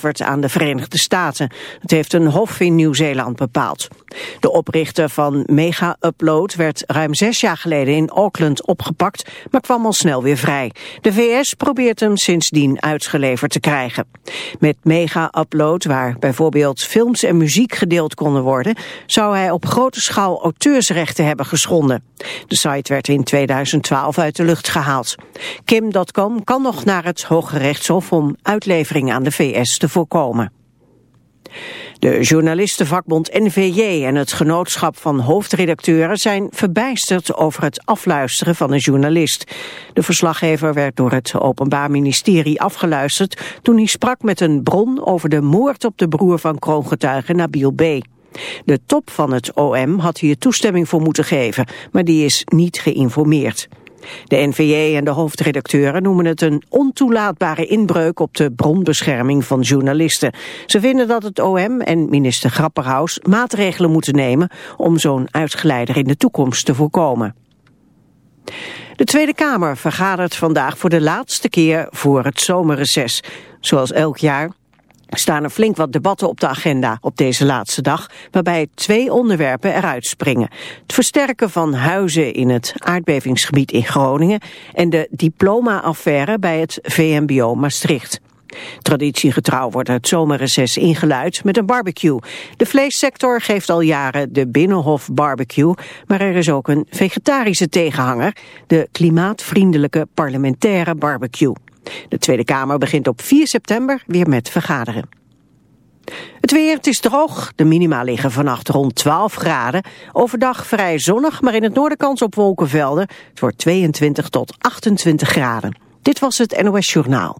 Wordt aan de Verenigde Staten. Het heeft een hof in Nieuw-Zeeland bepaald. De oprichter van Mega Upload werd ruim zes jaar geleden in Auckland opgepakt, maar kwam al snel weer vrij. De VS probeert hem sindsdien uitgeleverd te krijgen. Met Mega Upload, waar bijvoorbeeld films en muziek gedeeld konden worden, zou hij op grote schaal auteursrechten hebben geschonden. De site werd in 2012 uit de lucht gehaald. Kim.com kan nog naar het Hoge Rechtshof om uitlevering aan de VS te voorkomen. De journalistenvakbond NVJ en het genootschap van hoofdredacteuren zijn verbijsterd over het afluisteren van een journalist. De verslaggever werd door het Openbaar Ministerie afgeluisterd toen hij sprak met een bron over de moord op de broer van kroongetuige Nabil B. De top van het OM had hier toestemming voor moeten geven, maar die is niet geïnformeerd. De NVJ en de hoofdredacteuren noemen het een ontoelaatbare inbreuk op de bronbescherming van journalisten. Ze vinden dat het OM en minister Grapperhaus maatregelen moeten nemen om zo'n uitgeleider in de toekomst te voorkomen. De Tweede Kamer vergadert vandaag voor de laatste keer voor het zomerreces. Zoals elk jaar staan er flink wat debatten op de agenda op deze laatste dag, waarbij twee onderwerpen eruit springen. Het versterken van huizen in het aardbevingsgebied in Groningen en de diploma-affaire bij het VMBO Maastricht. Traditiegetrouw wordt het zomerreces ingeluid met een barbecue. De vleessector geeft al jaren de Binnenhof barbecue, maar er is ook een vegetarische tegenhanger, de klimaatvriendelijke parlementaire barbecue. De Tweede Kamer begint op 4 september weer met vergaderen. Het weer, het is droog. De minima liggen vannacht rond 12 graden. Overdag vrij zonnig, maar in het noorden kans op wolkenvelden. Het wordt 22 tot 28 graden. Dit was het NOS Journaal.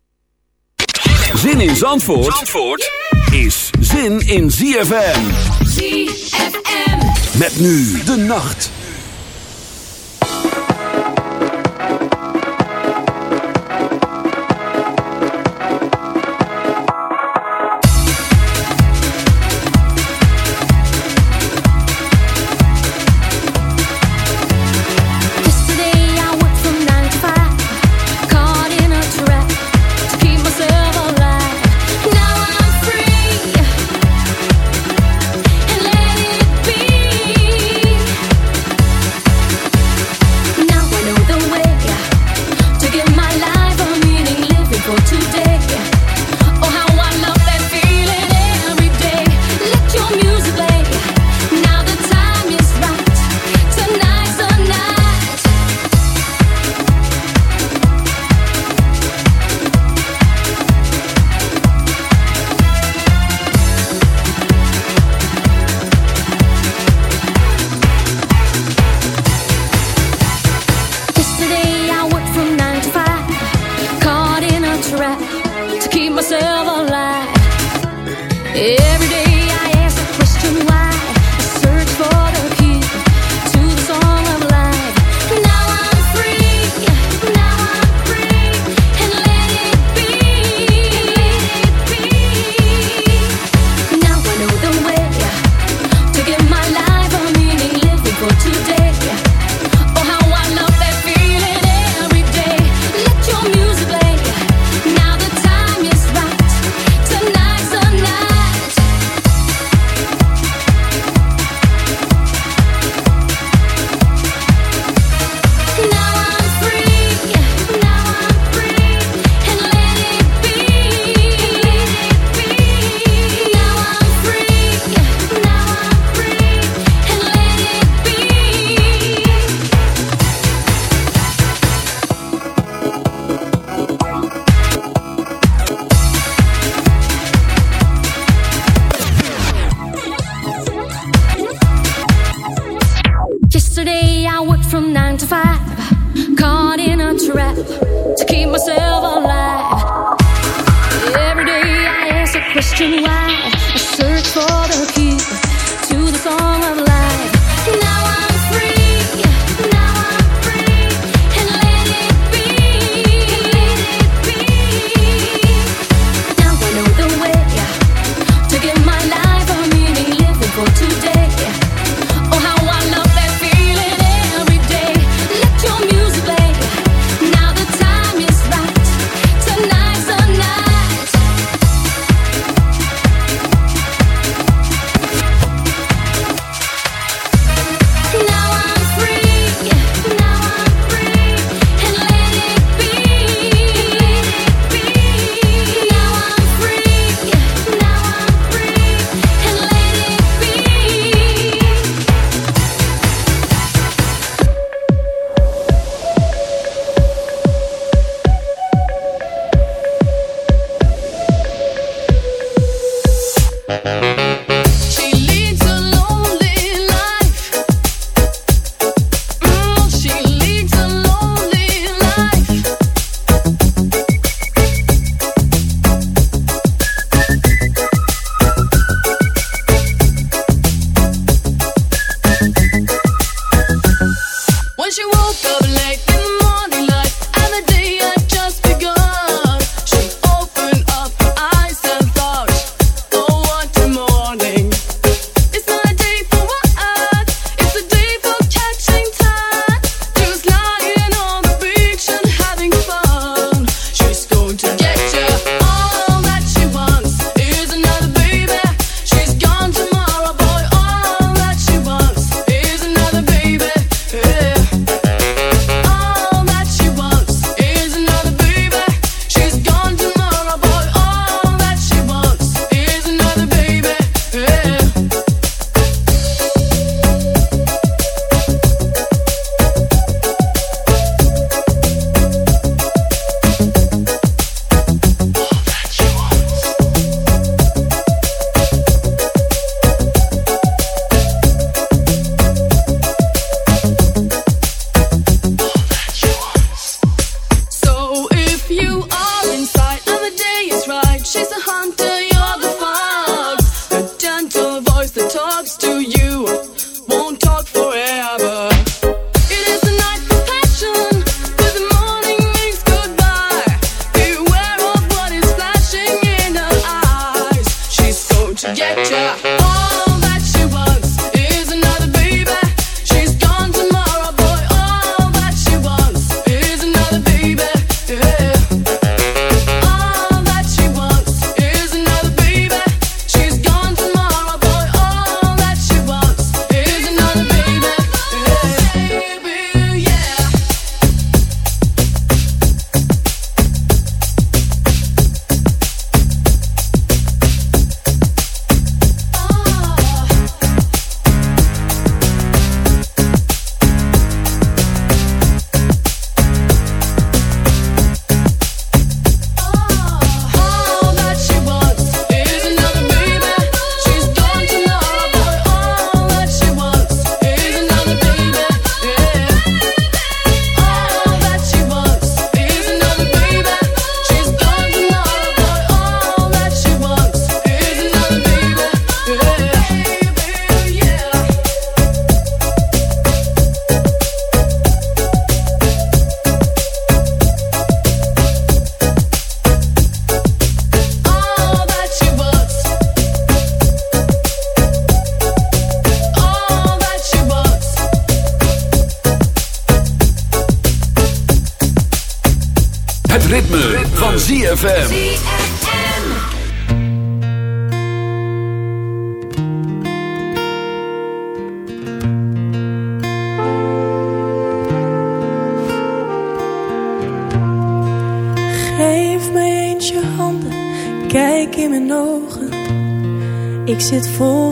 Zin in Zandvoort, Zandvoort is zin in ZFM. ZFM. Met nu de nacht.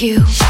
you.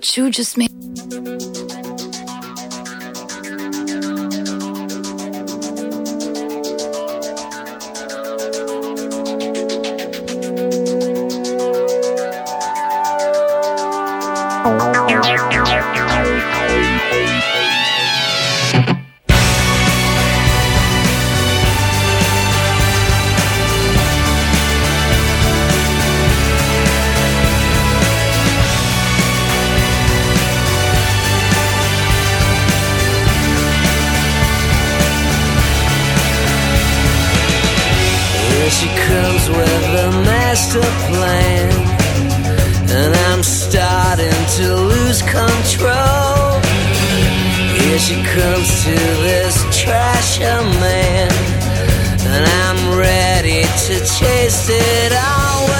What you just made master plan, and I'm starting to lose control. Here she comes to this trasher man, and I'm ready to chase it all